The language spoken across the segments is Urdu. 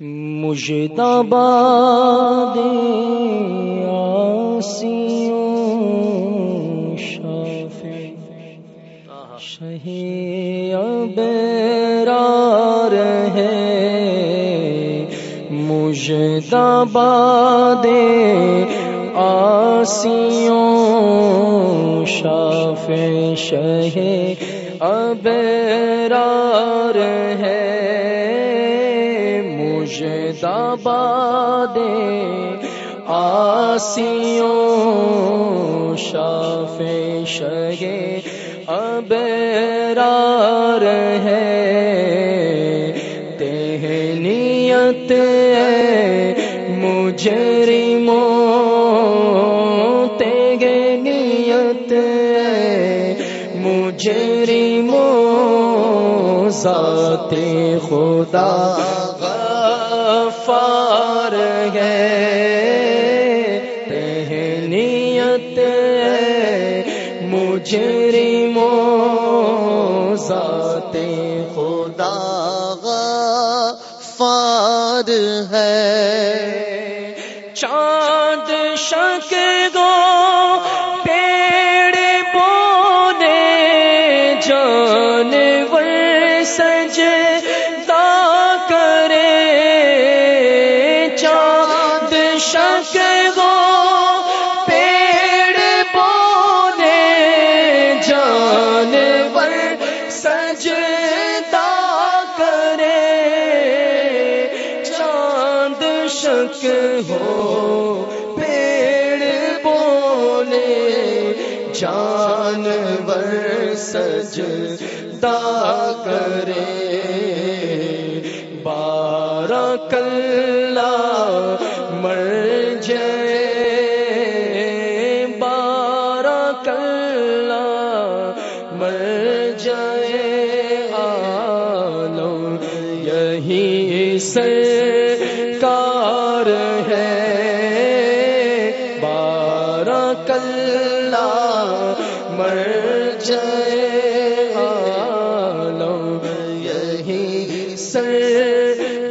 مجھے دباد آسیوں شاف شہی ابرار ہے مجھے دباد آسیوں شاف شہ ابرار ہے دبا دے آسیوں شاف شگے ابرار ہے۔ تہنیت مجھے مو تیگے ذات خدا۔ مو ذات خدا غفار ہے۔ چاند شک شک ہو، پیڑ بولے، جانور سج دا کرے۔ بارہ کلا مر جائے بارہ کلا مر جائے آلو یہی سرکار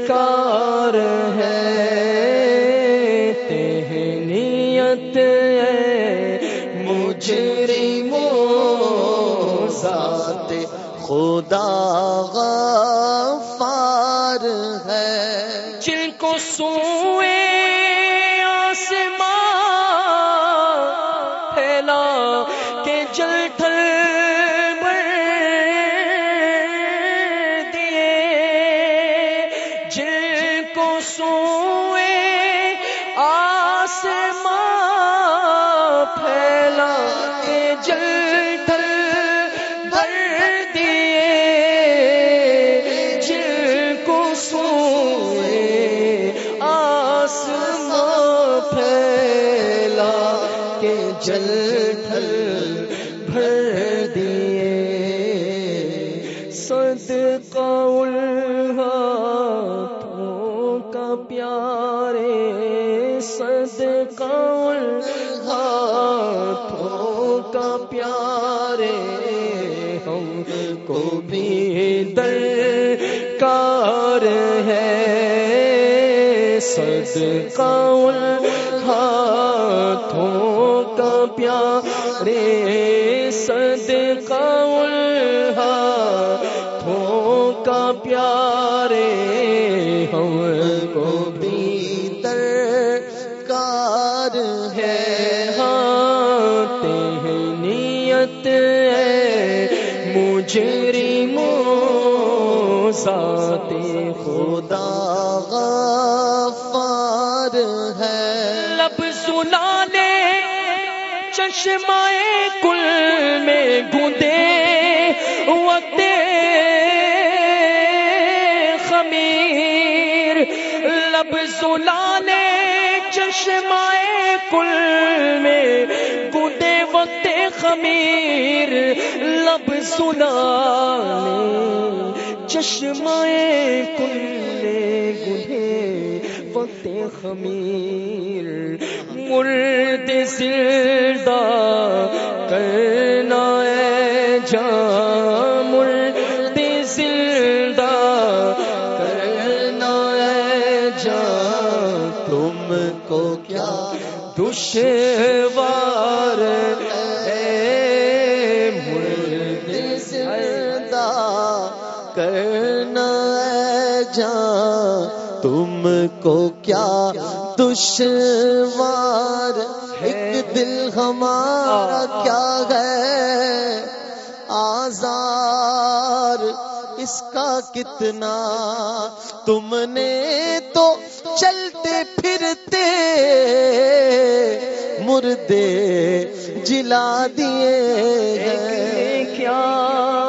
سرکار ہے۔ تہنیت مجھے مو ذات خدا غفار ہے۔ جن کو سوئے آسمان پھیلا کہ جل ڈھل بھر دیے۔ سد قول ہاتھوں کا پیارے۔ سد قول ہاتھوں کا پیارے۔ ہم کو بھی در کار ہے۔ سد قول ہاتھوں پیارے صدقہ ہاتھوں کا پیارے ہم کو بھی کار ہے۔ ہاں تہنیت مجھے مو ذات خدا غفار ہے۔ لب سنانے چشمائے کل میں گندے وقت خمیر۔ لب سلانے چشمائے کل میں گندے وقت خمیر۔ لب سنا چشمائے کل میں گندے وقت خمیر۔ مرد زندہ کرنا ہے جام مرد کرنا ہے جان تم کو کیا دشوار زندہ کرنا جان تم کو کیا دشوار ایک دل ہمارا کیا ہے؟ آزار اس کا کتنا؟ تم نے تو چلتے پھرتے مردے جلا دیے کیا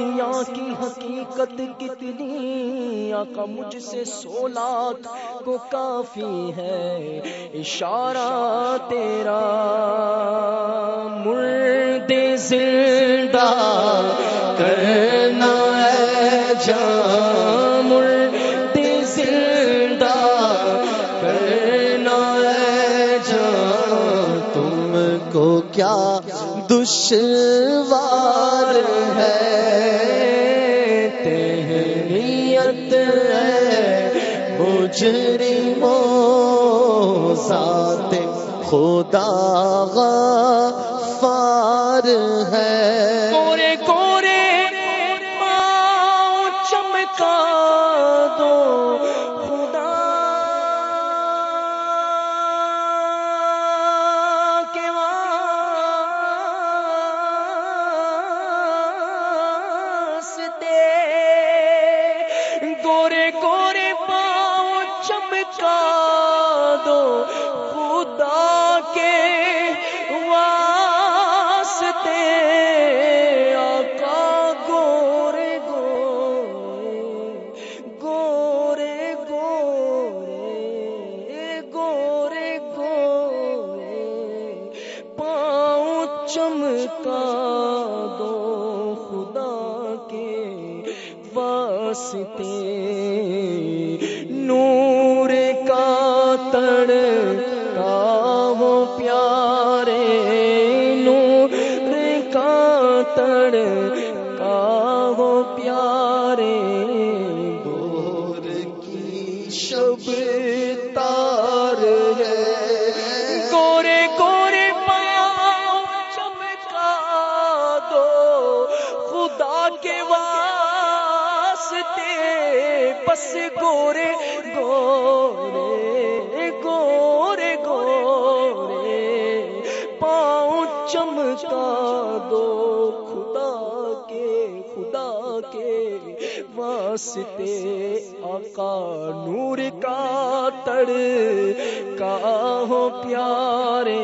میرے سیاح کی حقیقت کتنی آقا مجھ سے سو لاکھ کو کافی ہے، اشارہ تیرا مرد زندہ کرنا ہے جان، مرد زندہ کرنا ہے جان۔ تم کو کیا دشوار ہے تہنیت ہے مجرموں ذات خدا غفار ہے۔ گورے گورے پاؤں چمکا دو۔ خدا کے واسطے آقا گورے گورے گورے گورے گورے گورے۔ پاؤں چمکا دو۔ خدا کے واسطے سارے واسطے آقا نور کا تڑ کا ہو پیارے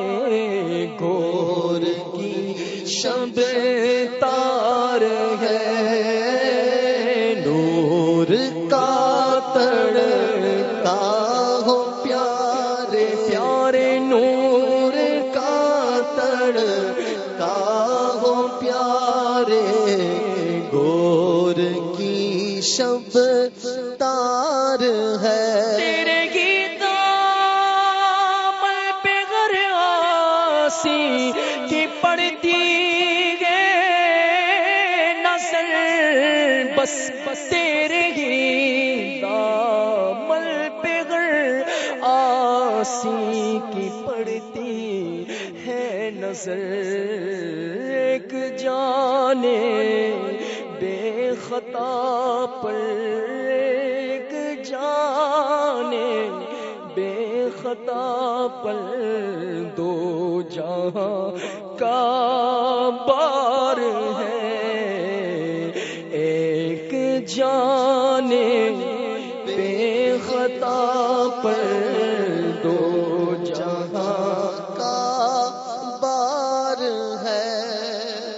گور کی شب تار ہے؟ بس بس تیرے گیتا مل پہ آسی کی پڑتی ہے نظر، ایک جانے بے خطا پر، ایک جانے بے خطا پر، دو جہاں کا بار ہے۔ خطا پر دو جہاں کا بار ہے۔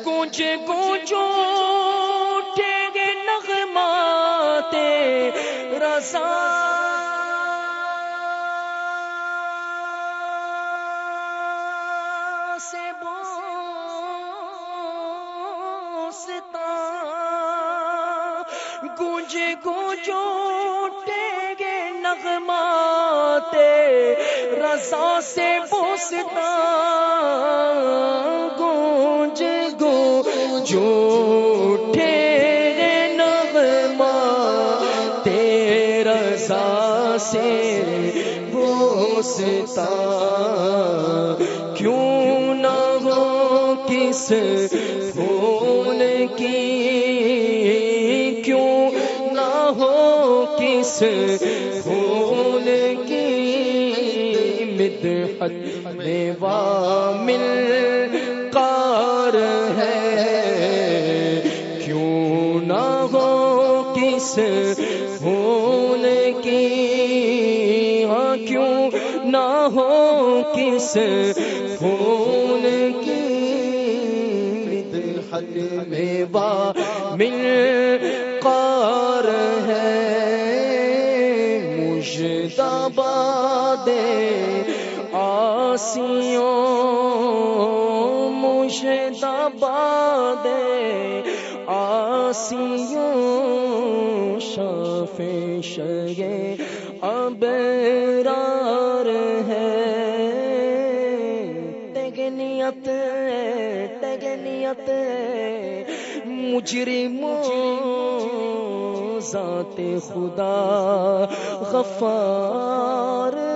کچھ کچھ گے نغماتے رسا سے بوستا۔ گونج گونج گے نغماتے رسا سے بوستا گونج گونج اٹھے گے نغمہ تیرا سا سے بوستا کیوں نہ ہو کس پھول کی، کیوں نہ ہو کس پھول مدحت میں وامل کار ہے۔ کیوں نہ ہو کس پھول کی؟ ہاں کیوں نہ ہو کس پھول کی؟ مدحت میں وامل کار ہے۔ مجدباد آسیوں مجدباد آسیوں شاف شگے ابرار ہے۔ تگنیت تگنیت مجرموں ذات خدا غفار